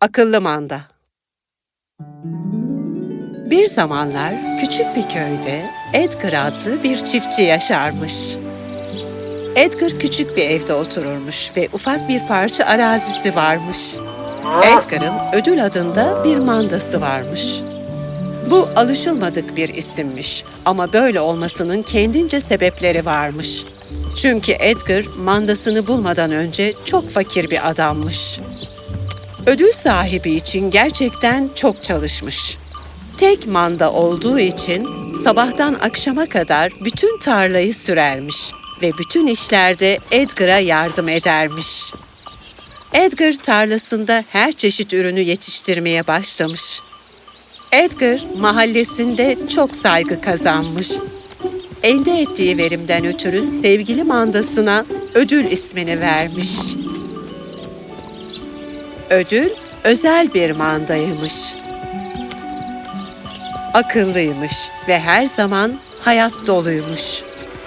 Akıllı Manda Bir zamanlar küçük bir köyde Edgar adlı bir çiftçi yaşarmış. Edgar küçük bir evde otururmuş ve ufak bir parça arazisi varmış. Edgar'ın ödül adında bir mandası varmış. Bu alışılmadık bir isimmiş ama böyle olmasının kendince sebepleri varmış. Çünkü Edgar mandasını bulmadan önce çok fakir bir adammış. Ödül sahibi için gerçekten çok çalışmış. Tek manda olduğu için sabahtan akşama kadar bütün tarlayı sürermiş ve bütün işlerde Edgar'a yardım edermiş. Edgar tarlasında her çeşit ürünü yetiştirmeye başlamış. Edgar mahallesinde çok saygı kazanmış. Elde ettiği verimden ötürü sevgili mandasına ödül ismini vermiş. Ödül özel bir mandaymış. Akıllıymış ve her zaman hayat doluymuş.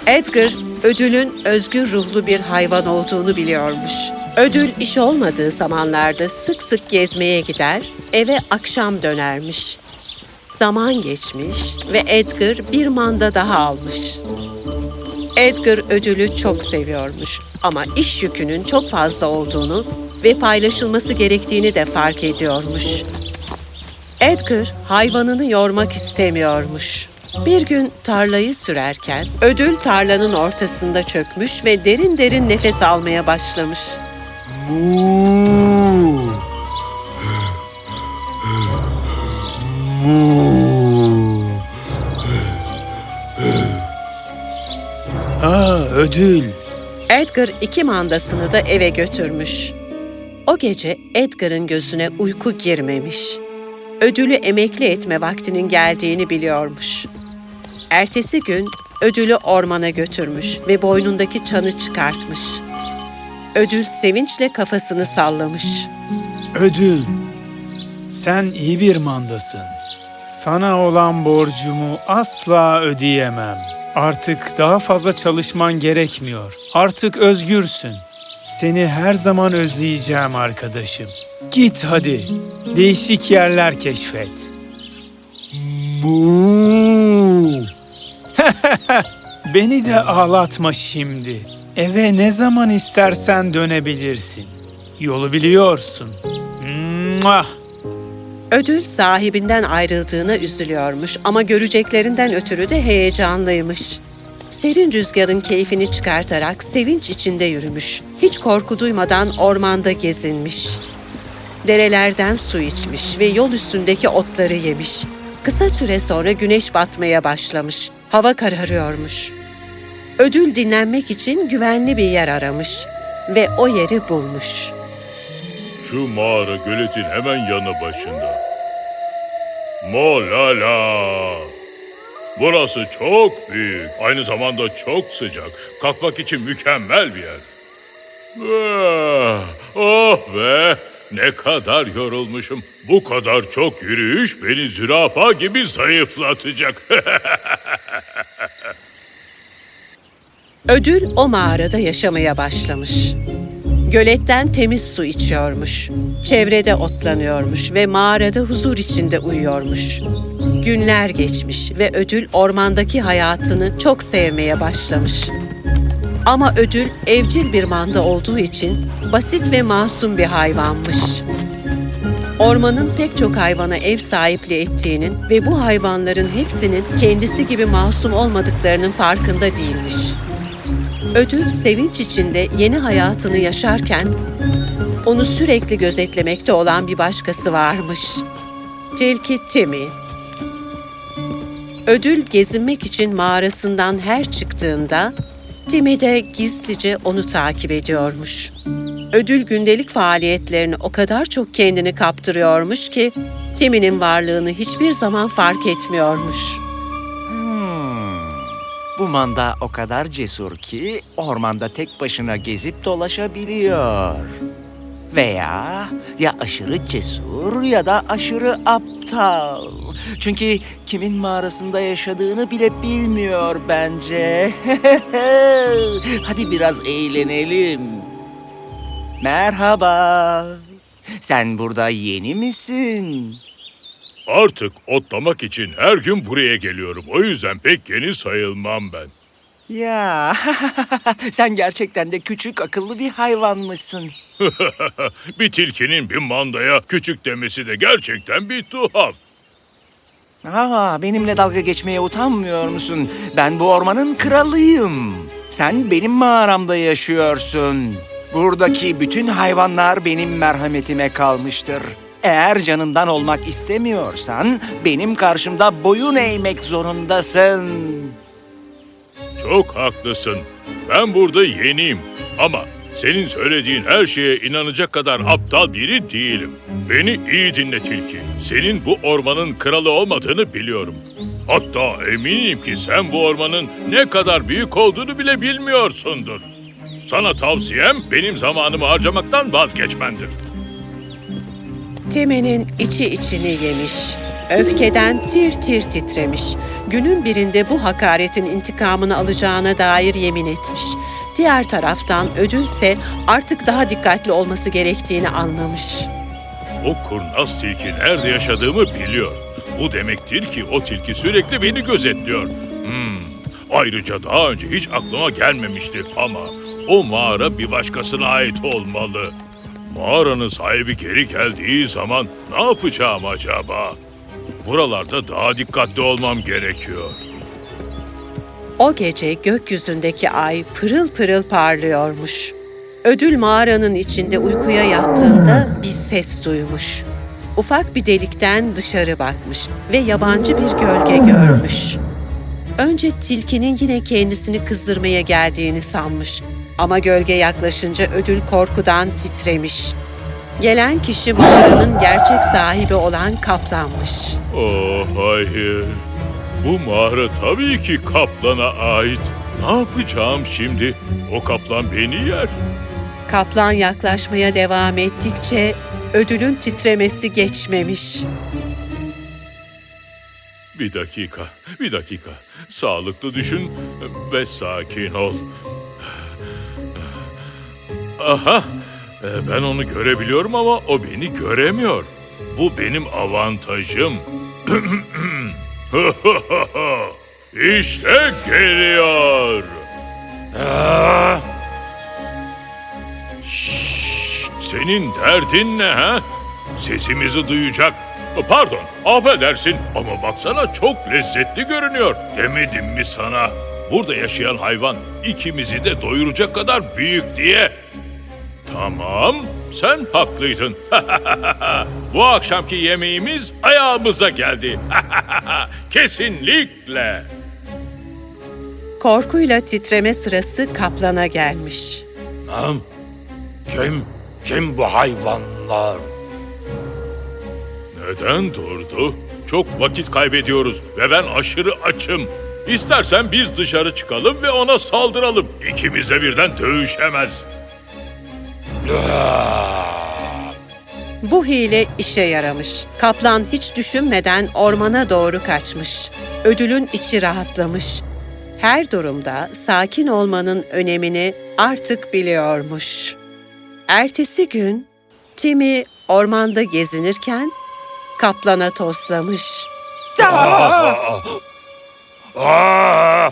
Edgar, ödülün özgür ruhlu bir hayvan olduğunu biliyormuş. Ödül iş olmadığı zamanlarda sık sık gezmeye gider, eve akşam dönermiş. Zaman geçmiş ve Edgar bir manda daha almış. Edgar ödülü çok seviyormuş ama iş yükünün çok fazla olduğunu ve paylaşılması gerektiğini de fark ediyormuş. Edgar hayvanını yormak istemiyormuş. Bir gün tarlayı sürerken ödül tarlanın ortasında çökmüş ve derin derin nefes almaya başlamış. Mu. Mu. Aa, ödül. Edgar iki mandasını da eve götürmüş. O gece Edgar'ın gözüne uyku girmemiş. Ödülü emekli etme vaktinin geldiğini biliyormuş. Ertesi gün ödülü ormana götürmüş ve boynundaki çanı çıkartmış. Ödül sevinçle kafasını sallamış. Ödül. Sen iyi bir mandasın. Sana olan borcumu asla ödeyemem. Artık daha fazla çalışman gerekmiyor. Artık özgürsün. Seni her zaman özleyeceğim arkadaşım. Git hadi. Değişik yerler keşfet. Beni de ağlatma şimdi. Eve ne zaman istersen dönebilirsin. Yolu biliyorsun. Ödül sahibinden ayrıldığına üzülüyormuş ama göreceklerinden ötürü de heyecanlıymış. Serin rüzgarın keyfini çıkartarak sevinç içinde yürümüş. Hiç korku duymadan ormanda gezinmiş. Derelerden su içmiş ve yol üstündeki otları yemiş. Kısa süre sonra güneş batmaya başlamış. Hava kararıyormuş. Ödül dinlenmek için güvenli bir yer aramış ve o yeri bulmuş. Şu mağara göletin hemen yanı başında. Molala! Burası çok büyük, aynı zamanda çok sıcak. Kalkmak için mükemmel bir yer. Ah, oh be! Ne kadar yorulmuşum. Bu kadar çok yürüyüş beni zürafa gibi zayıflatacak. Ödül o mağarada yaşamaya başlamış. Göletten temiz su içiyormuş. Çevrede otlanıyormuş ve mağarada huzur içinde uyuyormuş. Günler geçmiş ve ödül ormandaki hayatını çok sevmeye başlamış. Ama ödül evcil bir manda olduğu için basit ve masum bir hayvanmış. Ormanın pek çok hayvana ev sahipliği ettiğinin ve bu hayvanların hepsinin kendisi gibi masum olmadıklarının farkında değilmiş. Ödül sevinç içinde yeni hayatını yaşarken onu sürekli gözetlemekte olan bir başkası varmış. Tilki Timmy. Ödül gezinmek için mağarasından her çıktığında Timmy de gizlice onu takip ediyormuş. Ödül gündelik faaliyetlerini o kadar çok kendini kaptırıyormuş ki Timmy'nin varlığını hiçbir zaman fark etmiyormuş. Bu manda o kadar cesur ki ormanda tek başına gezip dolaşabiliyor. Veya ya aşırı cesur ya da aşırı aptal. Çünkü kimin mağarasında yaşadığını bile bilmiyor bence. Hadi biraz eğlenelim. Merhaba. Sen burada yeni misin? Artık otlamak için her gün buraya geliyorum. O yüzden pek yeni sayılmam ben. Ya, sen gerçekten de küçük akıllı bir hayvanmışsın. bir tilkinin bir mandaya küçük demesi de gerçekten bir tuhaf. Aa, benimle dalga geçmeye utanmıyor musun? Ben bu ormanın kralıyım. Sen benim mağaramda yaşıyorsun. Buradaki bütün hayvanlar benim merhametime kalmıştır. Eğer canından olmak istemiyorsan benim karşımda boyun eğmek zorundasın. Çok haklısın. Ben burada yeniyim. Ama senin söylediğin her şeye inanacak kadar aptal biri değilim. Beni iyi dinle tilki. Senin bu ormanın kralı olmadığını biliyorum. Hatta eminim ki sen bu ormanın ne kadar büyük olduğunu bile bilmiyorsundur. Sana tavsiyem benim zamanımı harcamaktan vazgeçmendir. Timmy'nin içi içini yemiş. Öfkeden tir tir titremiş. Günün birinde bu hakaretin intikamını alacağına dair yemin etmiş. Diğer taraftan ödülse artık daha dikkatli olması gerektiğini anlamış. O kurnaz tilki nerede yaşadığımı biliyor. Bu demektir ki o tilki sürekli beni gözetliyor. Hmm. Ayrıca daha önce hiç aklıma gelmemişti ama o mağara bir başkasına ait olmalı. Mağaranın sahibi geri geldiği zaman ne yapacağım acaba? Buralarda daha dikkatli olmam gerekiyor. O gece gökyüzündeki ay pırıl pırıl parlıyormuş. Ödül mağaranın içinde uykuya yattığında bir ses duymuş. Ufak bir delikten dışarı bakmış ve yabancı bir gölge görmüş. Önce tilkinin yine kendisini kızdırmaya geldiğini sanmış. Ama gölge yaklaşınca ödül korkudan titremiş. Gelen kişi mağaranın gerçek sahibi olan kaplanmış. Oh hayır. Bu mağara tabii ki kaplana ait. Ne yapacağım şimdi? O kaplan beni yer. Kaplan yaklaşmaya devam ettikçe ödülün titremesi geçmemiş. Bir dakika, bir dakika. Sağlıklı düşün ve sakin ol. Aha, e, ben onu görebiliyorum ama o beni göremiyor. Bu benim avantajım. işte geliyor. Ah! Şşş, senin derdin ne ha? Sesimizi duyacak. Pardon, affedersin ama baksana çok lezzetli görünüyor. Demedim mi sana? Burada yaşayan hayvan ikimizi de doyuracak kadar büyük diye. Tamam, sen haklıydın. Bu akşamki yemeğimiz ayağımıza geldi. Kesinlikle. Korkuyla titreme sırası kaplana gelmiş. Nam, kim, kim bu hayvanlar? Neden durdu? Çok vakit kaybediyoruz ve ben aşırı açım. İstersen biz dışarı çıkalım ve ona saldıralım. İkimiz de birden dövüşemez. Bu hile işe yaramış. Kaplan hiç düşünmeden ormana doğru kaçmış. Ödülün içi rahatlamış. Her durumda sakin olmanın önemini artık biliyormuş. Ertesi gün Timmy ormanda gezinirken kaplana toslamış. Aa!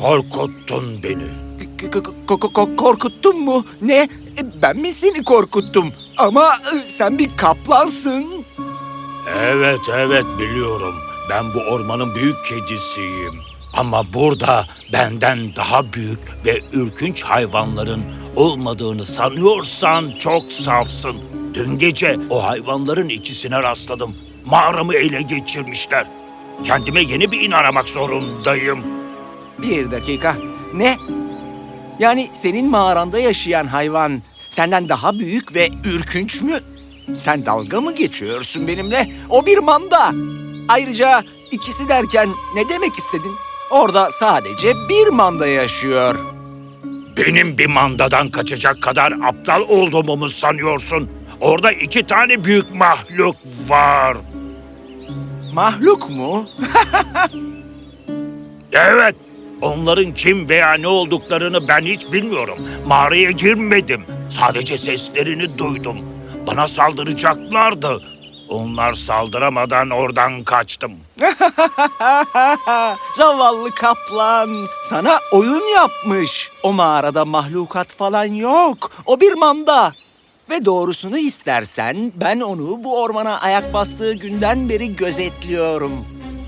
Korkuttun beni. K- k- k- k- korkuttun mu? Ne? E, Ben mi seni korkuttum? Ama e, sen bir kaplansın. Evet evet biliyorum. Ben bu ormanın büyük kedisiyim. Ama burada benden daha büyük ve ürkünç hayvanların olmadığını sanıyorsan çok safsın. Dün gece o hayvanların ikisine rastladım. Mağaramı ele geçirmişler. Kendime yeni bir in aramak zorundayım. Bir dakika. Ne? Yani senin mağaranda yaşayan hayvan senden daha büyük ve ürkünç mü? Sen dalga mı geçiyorsun benimle? O bir manda. Ayrıca ikisi derken ne demek istedin? Orada sadece bir manda yaşıyor. Benim bir mandadan kaçacak kadar aptal olduğumu mu sanıyorsun? Orada iki tane büyük mahluk var. Mahluk mu? Evet, Onların kim veya ne olduklarını ben hiç bilmiyorum. Mağaraya girmedim. Sadece seslerini duydum. Bana saldıracaklardı. Onlar saldıramadan oradan kaçtım. Zavallı kaplan sana oyun yapmış. O mağarada mahlukat falan yok. O bir manda. Ve doğrusunu istersen ben onu bu ormana ayak bastığı günden beri gözetliyorum.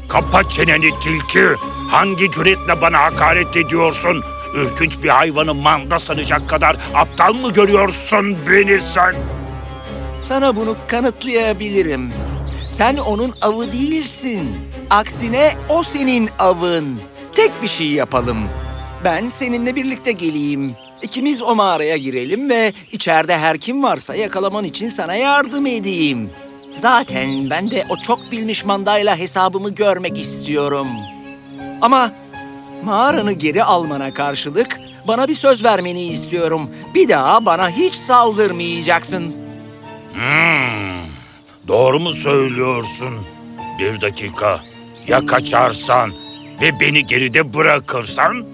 Kapa çeneni tilki. Hangi cüretle bana hakaret ediyorsun? Ürkünç bir hayvanı manda sanacak kadar aptal mı görüyorsun beni sen? Sana bunu kanıtlayabilirim. Sen onun avı değilsin. Aksine o senin avın. Tek bir şey yapalım. Ben seninle birlikte geleyim. İkimiz o mağaraya girelim ve içeride her kim varsa yakalaman için sana yardım edeyim. Zaten ben de o çok bilmiş mandayla hesabımı görmek istiyorum. Ama mağaranı geri almana karşılık bana bir söz vermeni istiyorum. Bir daha bana hiç saldırmayacaksın. Hmm, doğru mu söylüyorsun? Bir dakika. Ya kaçarsan ve beni geride bırakırsan?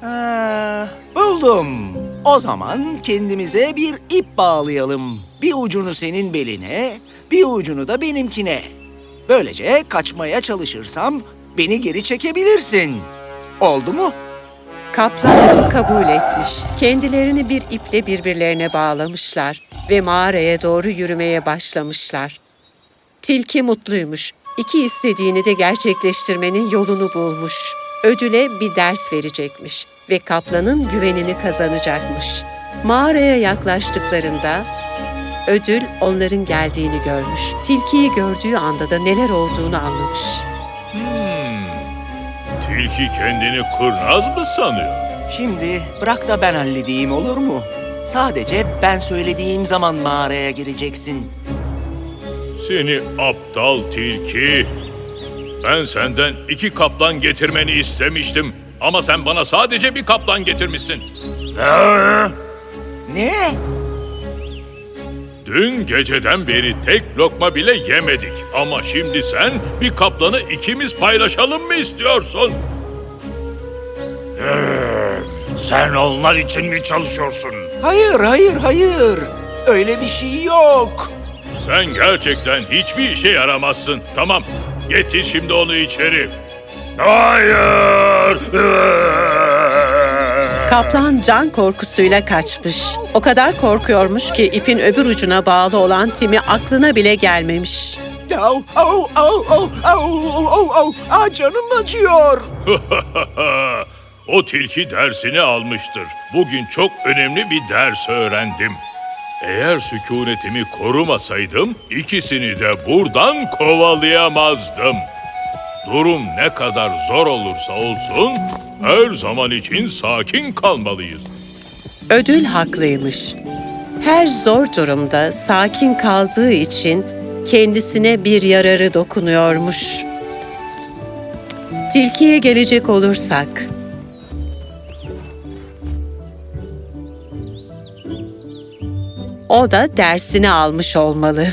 Ha, buldum. O zaman kendimize bir ip bağlayalım. Bir ucunu senin beline, bir ucunu da benimkine. Böylece kaçmaya çalışırsam beni geri çekebilirsin. Oldu mu? Kaplan kabul etmiş. Kendilerini bir iple birbirlerine bağlamışlar ve mağaraya doğru yürümeye başlamışlar. Tilki mutluymuş. İki istediğini de gerçekleştirmenin yolunu bulmuş. Ödüle bir ders verecekmiş ve kaplanın güvenini kazanacakmış. Mağaraya yaklaştıklarında ödül onların geldiğini görmüş. Tilkiyi gördüğü anda da neler olduğunu anlamış. Tilki kendini kurnaz mı sanıyor? Şimdi bırak da ben halledeyim olur mu? Sadece ben söylediğim zaman mağaraya gireceksin. Seni aptal tilki. Ben senden iki kaplan getirmeni istemiştim. Ama sen bana sadece bir kaplan getirmişsin. Ee, Ne? Dün geceden beri tek lokma bile yemedik. Ama şimdi sen bir kaplanı ikimiz paylaşalım mı istiyorsun? sen onlar için mi çalışıyorsun? Hayır, hayır, hayır. Öyle bir şey yok. Sen gerçekten hiçbir işe yaramazsın. Tamam, getir şimdi onu içeri. Hayır! Kaplan can korkusuyla kaçmış. O kadar korkuyormuş ki ipin öbür ucuna bağlı olan Tim'i aklına bile gelmemiş. Au, au, au, au, au, au, au. Aa, canım acıyor. o tilki dersini almıştır. Bugün çok önemli bir ders öğrendim. Eğer sükunetimi korumasaydım ikisini de buradan kovalayamazdım. Durum ne kadar zor olursa olsun her zaman için sakin kalmalıyız. Ödül haklıymış. Her zor durumda sakin kaldığı için kendisine bir yararı dokunuyormuş. Tilkiye gelecek olursak, o da dersini almış olmalı.